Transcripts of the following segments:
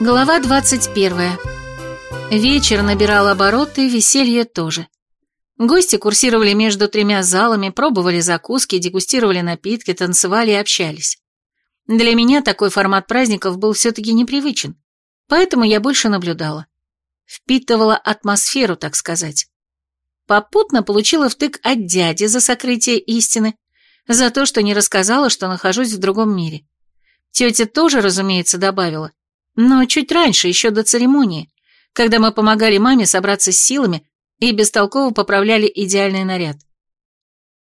Глава 21. Вечер набирал обороты, веселье тоже. Гости курсировали между тремя залами, пробовали закуски, дегустировали напитки, танцевали и общались. Для меня такой формат праздников был все-таки непривычен, поэтому я больше наблюдала. Впитывала атмосферу, так сказать. Попутно получила втык от дяди за сокрытие истины, за то, что не рассказала, что нахожусь в другом мире. Тетя тоже, разумеется, добавила, но чуть раньше, еще до церемонии, когда мы помогали маме собраться с силами и бестолково поправляли идеальный наряд.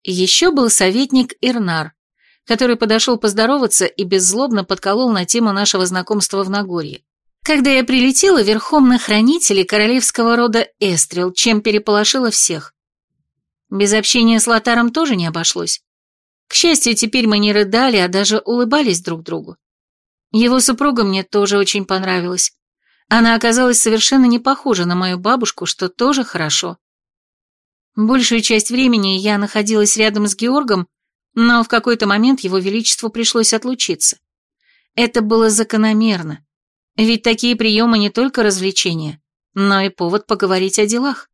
Еще был советник Ирнар, который подошел поздороваться и беззлобно подколол на тему нашего знакомства в Нагорье. Когда я прилетела верхом на хранителе королевского рода Эстрел, чем переполошила всех. Без общения с Лотаром тоже не обошлось. К счастью, теперь мы не рыдали, а даже улыбались друг другу. Его супруга мне тоже очень понравилась. Она оказалась совершенно не похожа на мою бабушку, что тоже хорошо. Большую часть времени я находилась рядом с Георгом, но в какой-то момент его величеству пришлось отлучиться. Это было закономерно, ведь такие приемы не только развлечения, но и повод поговорить о делах.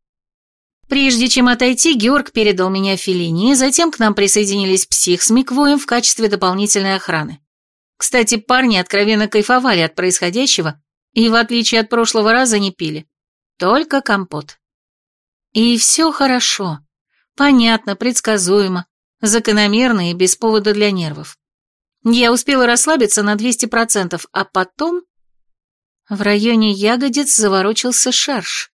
Прежде чем отойти, Георг передал меня Феллини, затем к нам присоединились псих с Миквоем в качестве дополнительной охраны. Кстати, парни откровенно кайфовали от происходящего и, в отличие от прошлого раза, не пили. Только компот. И все хорошо. Понятно, предсказуемо, закономерно и без повода для нервов. Я успела расслабиться на 200%, а потом... В районе ягодиц заворочился шарш.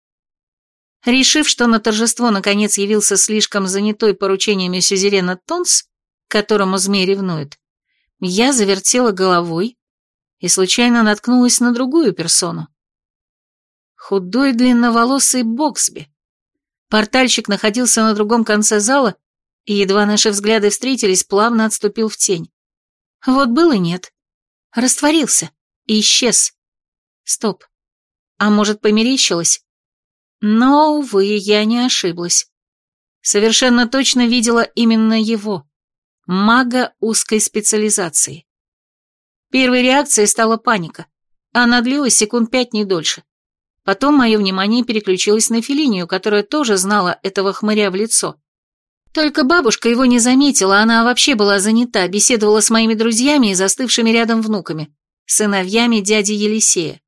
Решив, что на торжество наконец явился слишком занятой поручениями сюзерена Тонс, которому змей ревнует, я завертела головой и случайно наткнулась на другую персону. Худой длинноволосый Боксби. Портальщик находился на другом конце зала, и едва наши взгляды встретились, плавно отступил в тень. Вот был и нет. Растворился и исчез. Стоп. А может, померещилось? Но, увы, я не ошиблась. Совершенно точно видела именно его мага узкой специализации. Первой реакцией стала паника. Она длилась секунд пять, не дольше. Потом мое внимание переключилось на Филинию, которая тоже знала этого хмыря в лицо. Только бабушка его не заметила, она вообще была занята, беседовала с моими друзьями и застывшими рядом внуками, сыновьями дяди Елисея.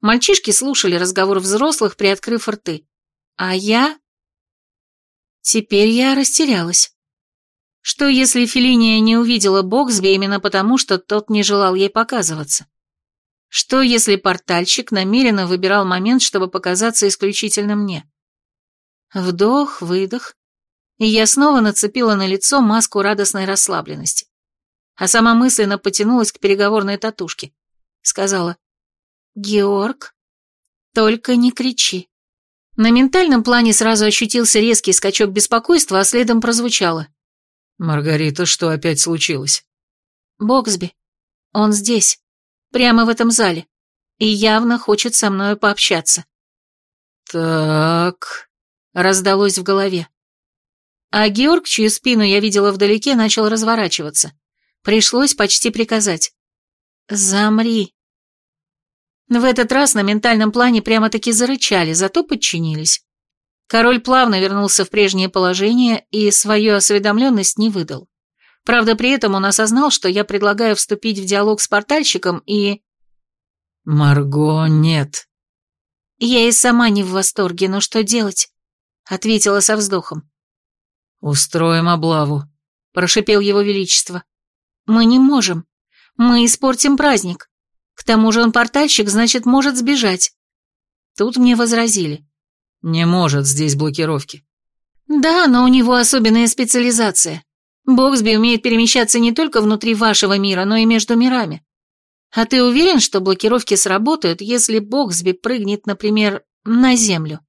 Мальчишки слушали разговор взрослых, приоткрыв рты. А я... Теперь я растерялась. Что, если Фелиния не увидела Боксби именно потому, что тот не желал ей показываться? Что, если портальщик намеренно выбирал момент, чтобы показаться исключительно мне? Вдох, выдох, и я снова нацепила на лицо маску радостной расслабленности. А сама мысленно потянулась к переговорной татушке. Сказала, «Георг, только не кричи». На ментальном плане сразу ощутился резкий скачок беспокойства, а следом прозвучало. «Маргарита, что опять случилось?» «Боксби. Он здесь, прямо в этом зале, и явно хочет со мной пообщаться». «Так...» — раздалось в голове. А Георг, чью спину я видела вдалеке, начал разворачиваться. Пришлось почти приказать. «Замри». В этот раз на ментальном плане прямо-таки зарычали, зато подчинились. Король плавно вернулся в прежнее положение и свою осведомленность не выдал. Правда, при этом он осознал, что я предлагаю вступить в диалог с портальщиком и... «Марго, нет». «Я и сама не в восторге, но что делать?» — ответила со вздохом. «Устроим облаву», — прошипел его величество. «Мы не можем. Мы испортим праздник. К тому же он портальщик, значит, может сбежать». Тут мне возразили. Не может здесь блокировки. Да, но у него особенная специализация. Боксби умеет перемещаться не только внутри вашего мира, но и между мирами. А ты уверен, что блокировки сработают, если Боксби прыгнет, например, на землю?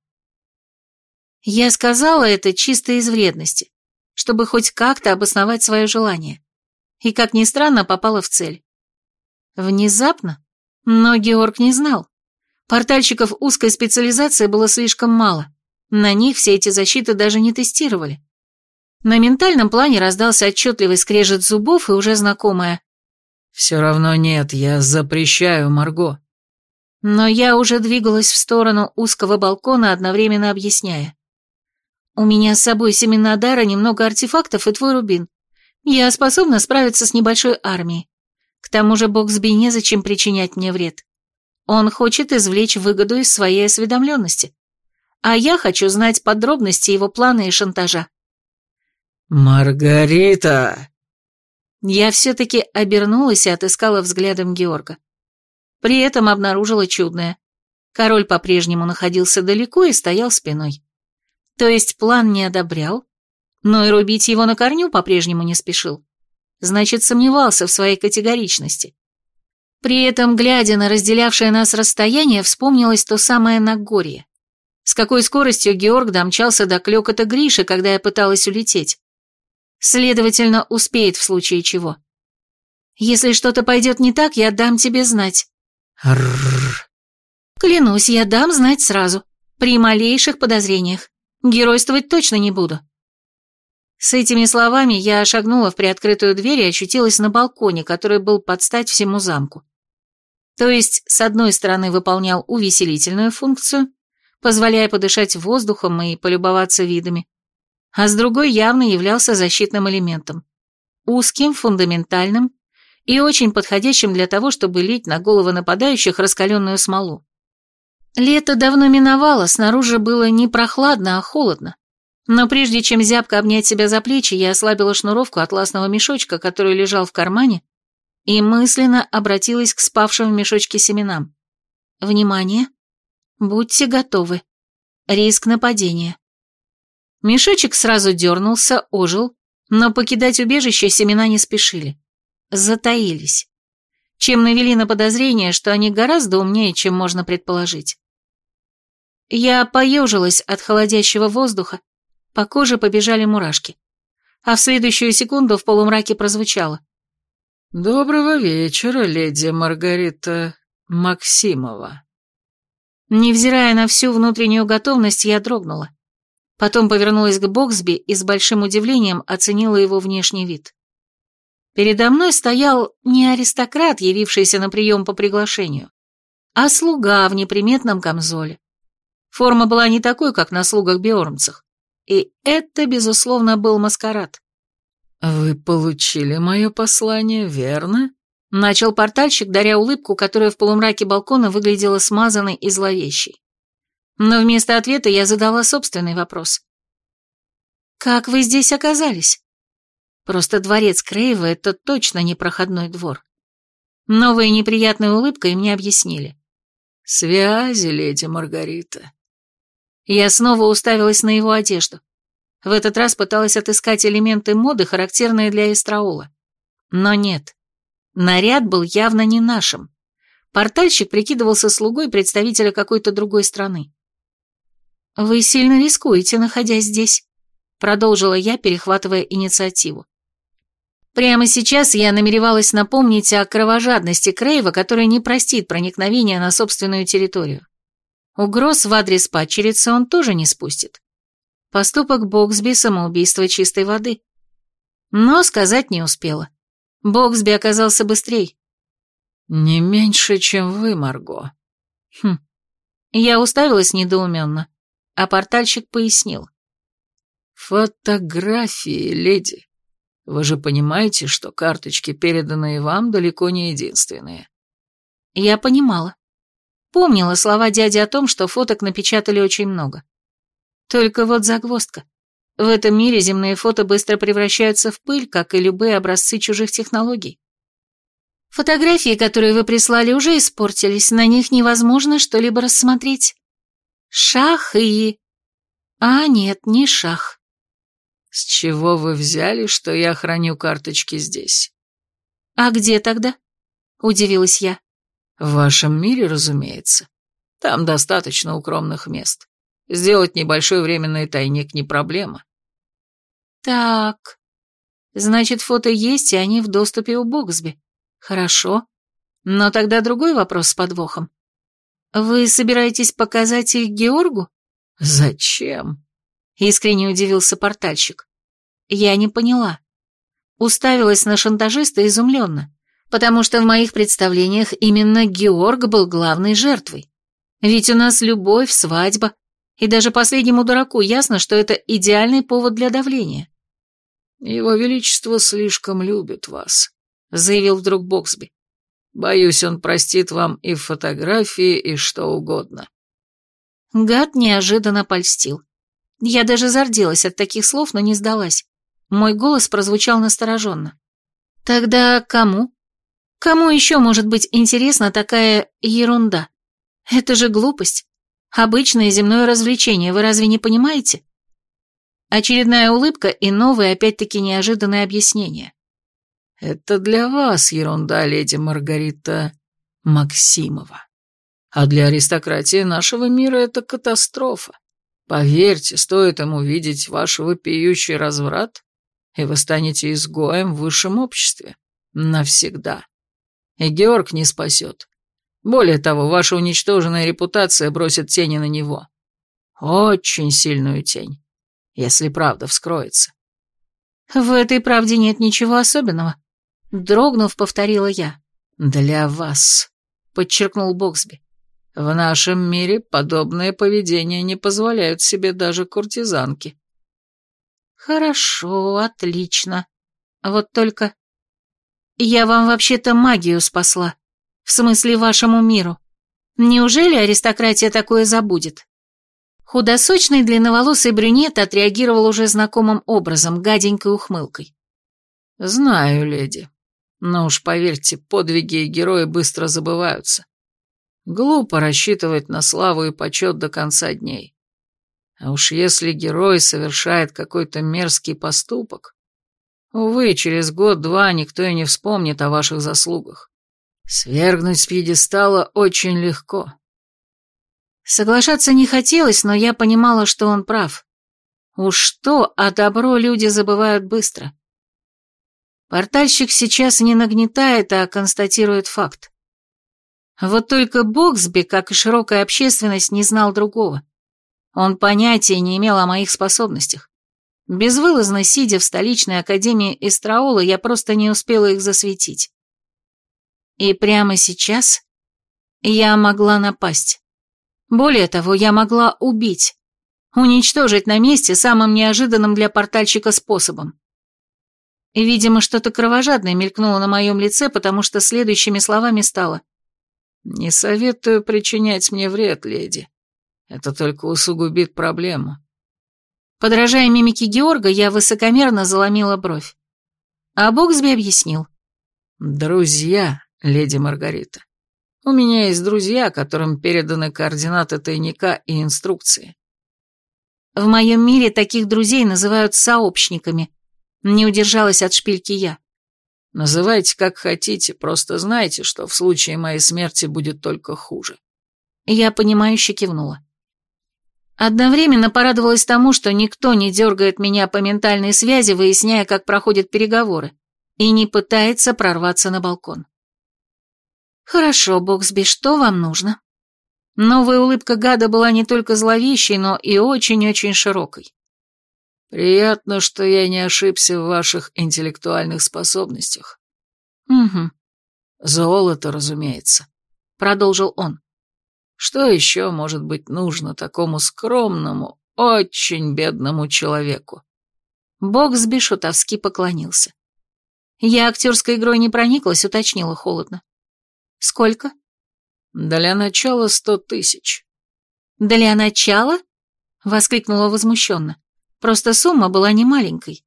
Я сказала это чисто из вредности, чтобы хоть как-то обосновать свое желание. И, как ни странно, попала в цель. Внезапно, но Георг не знал. Портальщиков узкой специализации было слишком мало. На них все эти защиты даже не тестировали. На ментальном плане раздался отчетливый скрежет зубов и уже знакомое. «Все равно нет, я запрещаю, Марго». Но я уже двигалась в сторону узкого балкона, одновременно объясняя. «У меня с собой семена дара, немного артефактов и твой рубин. Я способна справиться с небольшой армией. К тому же Боксби незачем причинять мне вред. Он хочет извлечь выгоду из своей осведомленности. А я хочу знать подробности его плана и шантажа. «Маргарита!» Я все-таки обернулась и отыскала взглядом Георга. При этом обнаружила чудное. Король по-прежнему находился далеко и стоял спиной. То есть план не одобрял, но и рубить его на корню по-прежнему не спешил. Значит, сомневался в своей категоричности. При этом, глядя на разделявшее нас расстояние, вспомнилось то самое Нагорье. С какой скоростью Георг домчался до клёкота Гриши, когда я пыталась улететь. Следовательно, успеет в случае чего. Если что-то пойдет не так, я дам тебе знать. Рррр. Клянусь, я дам знать сразу, при малейших подозрениях. Геройствовать точно не буду. С этими словами я шагнула в приоткрытую дверь и очутилась на балконе, который был под стать всему замку. То есть, с одной стороны, выполнял увеселительную функцию, позволяя подышать воздухом и полюбоваться видами, а с другой явно являлся защитным элементом. Узким, фундаментальным и очень подходящим для того, чтобы лить на головы нападающих раскаленную смолу. Лето давно миновало, снаружи было не прохладно, а холодно. Но прежде чем зябко обнять себя за плечи, я ослабила шнуровку атласного мешочка, который лежал в кармане, и мысленно обратилась к спавшим в мешочке семенам. Внимание! Будьте готовы. Риск нападения. Мешочек сразу дернулся, ожил, но покидать убежище семена не спешили затаились, чем навели на подозрение, что они гораздо умнее, чем можно предположить. Я поежилась от холодящего воздуха, по коже побежали мурашки, а в следующую секунду в полумраке прозвучало. «Доброго вечера, леди Маргарита Максимова». Невзирая на всю внутреннюю готовность, я дрогнула. Потом повернулась к Боксби и с большим удивлением оценила его внешний вид. Передо мной стоял не аристократ, явившийся на прием по приглашению, а слуга в неприметном камзоле. Форма была не такой, как на слугах биормцах. И это, безусловно, был маскарад. «Вы получили мое послание, верно?» Начал портальщик, даря улыбку, которая в полумраке балкона выглядела смазанной и зловещей. Но вместо ответа я задала собственный вопрос. «Как вы здесь оказались?» Просто дворец Крейва — это точно не проходной двор. Новая неприятная улыбка им не объяснили. «Связи, леди Маргарита». Я снова уставилась на его одежду. В этот раз пыталась отыскать элементы моды, характерные для Эстраула. Но нет. Наряд был явно не нашим. Портальщик прикидывался слугой представителя какой-то другой страны. «Вы сильно рискуете, находясь здесь», — продолжила я, перехватывая инициативу. Прямо сейчас я намеревалась напомнить о кровожадности Крейва, который не простит проникновения на собственную территорию. Угроз в адрес падчерицы он тоже не спустит. Поступок Боксби – самоубийство чистой воды. Но сказать не успела. Боксби оказался быстрей. «Не меньше, чем вы, Марго». Хм. Я уставилась недоуменно, а портальщик пояснил. «Фотографии, леди. Вы же понимаете, что карточки, переданные вам, далеко не единственные. Я понимала. Помнила слова дяди о том, что фоток напечатали очень много. Только вот загвоздка. В этом мире земные фото быстро превращаются в пыль, как и любые образцы чужих технологий. Фотографии, которые вы прислали, уже испортились, на них невозможно что-либо рассмотреть. Шах и... А, нет, не шах. «С чего вы взяли, что я храню карточки здесь?» «А где тогда?» — удивилась я. «В вашем мире, разумеется. Там достаточно укромных мест. Сделать небольшой временный тайник не проблема». «Так, значит, фото есть, и они в доступе у Боксби. Хорошо. Но тогда другой вопрос с подвохом. Вы собираетесь показать их Георгу?» «Зачем?» Искренне удивился портальщик. Я не поняла. Уставилась на шантажиста изумленно, потому что в моих представлениях именно Георг был главной жертвой. Ведь у нас любовь, свадьба, и даже последнему дураку ясно, что это идеальный повод для давления. «Его Величество слишком любит вас», — заявил вдруг Боксби. «Боюсь, он простит вам и фотографии, и что угодно». Гад неожиданно польстил. Я даже зарделась от таких слов, но не сдалась. Мой голос прозвучал настороженно. «Тогда кому? Кому еще может быть интересна такая ерунда? Это же глупость. Обычное земное развлечение, вы разве не понимаете?» Очередная улыбка и новое, опять-таки, неожиданное объяснение. «Это для вас ерунда, леди Маргарита Максимова. А для аристократии нашего мира это катастрофа. Поверьте, стоит ему видеть ваш вопиющий разврат, и вы станете изгоем в высшем обществе. Навсегда и Георг не спасет. Более того, ваша уничтоженная репутация бросит тени на него. Очень сильную тень, если правда вскроется. В этой правде нет ничего особенного. Дрогнув, повторила я. Для вас, подчеркнул Боксби. В нашем мире подобное поведение не позволяют себе даже куртизанки. Хорошо, отлично. Вот только я вам вообще-то магию спасла. В смысле, вашему миру. Неужели аристократия такое забудет? Худосочный длинноволосый брюнет отреагировал уже знакомым образом, гаденькой ухмылкой. «Знаю, леди. Но уж поверьте, подвиги и герои быстро забываются. Глупо рассчитывать на славу и почет до конца дней. А уж если герой совершает какой-то мерзкий поступок, Увы, через год-два никто и не вспомнит о ваших заслугах. Свергнуть с пьедестала очень легко. Соглашаться не хотелось, но я понимала, что он прав. Уж что, а добро люди забывают быстро. Портальщик сейчас не нагнетает, а констатирует факт. Вот только Боксби, как и широкая общественность, не знал другого. Он понятия не имел о моих способностях. Безвылазно сидя в столичной академии Эстраула, я просто не успела их засветить. И прямо сейчас я могла напасть. Более того, я могла убить. Уничтожить на месте самым неожиданным для портальщика способом. И, видимо, что-то кровожадное мелькнуло на моем лице, потому что следующими словами стало. «Не советую причинять мне вред, леди. Это только усугубит проблему. Подражая мимике Георга, я высокомерно заломила бровь. А Боксби объяснил. «Друзья, леди Маргарита. У меня есть друзья, которым переданы координаты тайника и инструкции». «В моем мире таких друзей называют сообщниками», — не удержалась от шпильки я. «Называйте как хотите, просто знайте, что в случае моей смерти будет только хуже». Я понимающе кивнула. Одновременно порадовалась тому, что никто не дергает меня по ментальной связи, выясняя, как проходят переговоры, и не пытается прорваться на балкон. «Хорошо, Боксби, что вам нужно?» Новая улыбка гада была не только зловещей, но и очень-очень широкой. «Приятно, что я не ошибся в ваших интеллектуальных способностях». «Угу». «Золото, разумеется», — продолжил он. Что еще может быть нужно такому скромному, очень бедному человеку? Боксби шутовски поклонился. Я актерской игрой не прониклась, уточнила холодно. Сколько? Для начала сто тысяч. Для начала? Воскликнула возмущенно. Просто сумма была не маленькой.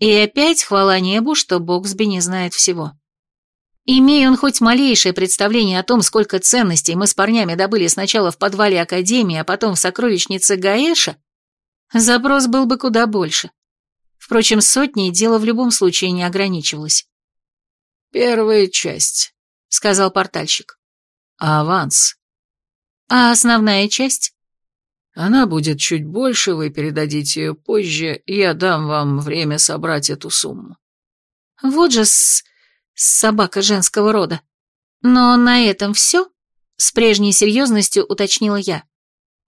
И опять хвала небу, что Боксби не знает всего. Имея он хоть малейшее представление о том, сколько ценностей мы с парнями добыли сначала в подвале Академии, а потом в сокровищнице Гаэша, запрос был бы куда больше. Впрочем, сотней дело в любом случае не ограничивалось. «Первая часть», — сказал портальщик. «А аванс?» «А основная часть?» «Она будет чуть больше, вы передадите ее позже, и я дам вам время собрать эту сумму». «Вот же с собака женского рода. Но на этом все? С прежней серьезностью уточнила я.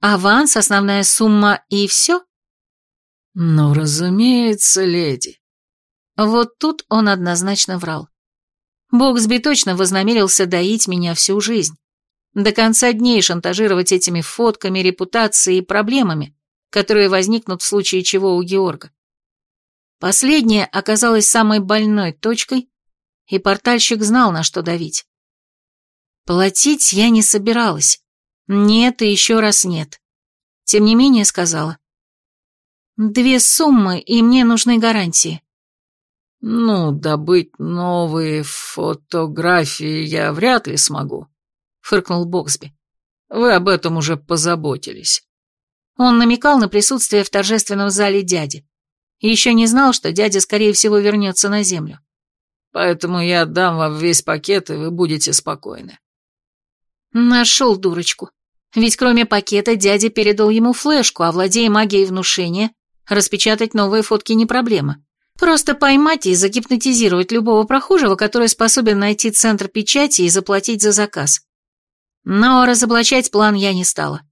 Аванс, основная сумма и все? Ну, разумеется, леди. Вот тут он однозначно врал. Боксби точно вознамерился доить меня всю жизнь. До конца дней шантажировать этими фотками, репутацией и проблемами, которые возникнут в случае чего у Георга. Последняя оказалась самой больной точкой, и портальщик знал, на что давить. Платить я не собиралась. Нет и еще раз нет. Тем не менее сказала. Две суммы, и мне нужны гарантии. Ну, добыть новые фотографии я вряд ли смогу, фыркнул Боксби. Вы об этом уже позаботились. Он намекал на присутствие в торжественном зале дяди. И еще не знал, что дядя, скорее всего, вернется на землю. Поэтому я отдам вам весь пакет, и вы будете спокойны. Нашел дурочку. Ведь кроме пакета дядя передал ему флешку, а владея магией внушения, распечатать новые фотки не проблема. Просто поймать и загипнотизировать любого прохожего, который способен найти центр печати и заплатить за заказ. Но разоблачать план я не стала.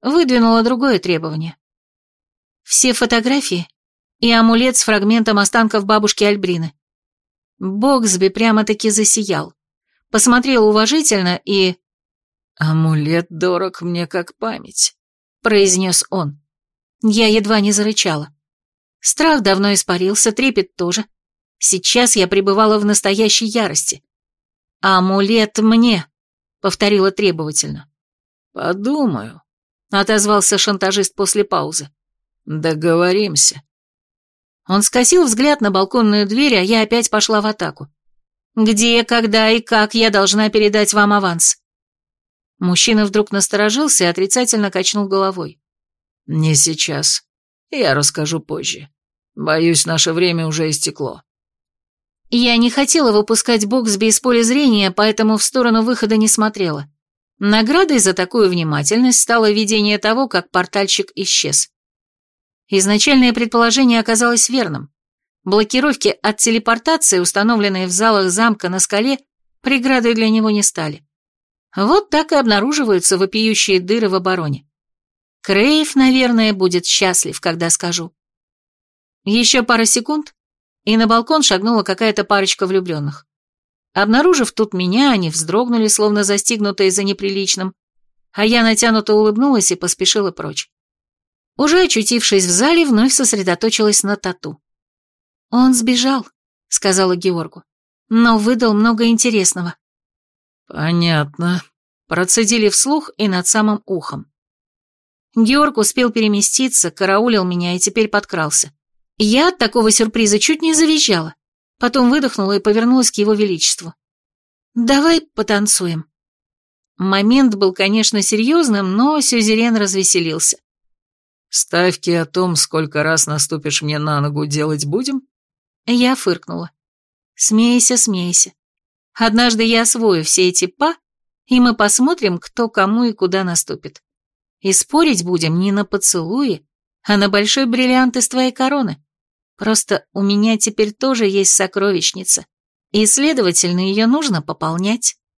Выдвинула другое требование. Все фотографии и амулет с фрагментом останков бабушки Альбрины. Боксби прямо-таки засиял. Посмотрел уважительно и... «Амулет дорог мне как память», — произнес он. Я едва не зарычала. Страх давно испарился, трепет тоже. Сейчас я пребывала в настоящей ярости. «Амулет мне», — повторила требовательно. «Подумаю», — отозвался шантажист после паузы. «Договоримся». Он скосил взгляд на балконную дверь, а я опять пошла в атаку. «Где, когда и как я должна передать вам аванс?» Мужчина вдруг насторожился и отрицательно качнул головой. «Не сейчас. Я расскажу позже. Боюсь, наше время уже истекло. Я не хотела выпускать Боксби из поля зрения, поэтому в сторону выхода не смотрела. Наградой за такую внимательность стало видение того, как портальщик исчез. Изначальное предположение оказалось верным. Блокировки от телепортации, установленные в залах замка на скале, преградой для него не стали. Вот так и обнаруживаются вопиющие дыры в обороне. Крейв, наверное, будет счастлив, когда скажу. Еще пара секунд, и на балкон шагнула какая-то парочка влюбленных. Обнаружив тут меня, они вздрогнули, словно застигнутые за неприличным, а я натянуто улыбнулась и поспешила прочь. Уже очутившись в зале, вновь сосредоточилась на тату. «Он сбежал», — сказала Георгу, — «но выдал много интересного». «Понятно», — процедили вслух и над самым ухом. Георг успел переместиться, караулил меня и теперь подкрался. Я от такого сюрприза чуть не завизжала. Потом выдохнула и повернулась к его величеству. «Давай потанцуем». Момент был, конечно, серьезным, но Сюзерен развеселился. «Ставки о том, сколько раз наступишь мне на ногу, делать будем?» Я фыркнула. «Смейся, смейся. Однажды я освою все эти «па», и мы посмотрим, кто кому и куда наступит. И спорить будем не на поцелуи, а на большой бриллиант из твоей короны. Просто у меня теперь тоже есть сокровищница, и, следовательно, ее нужно пополнять.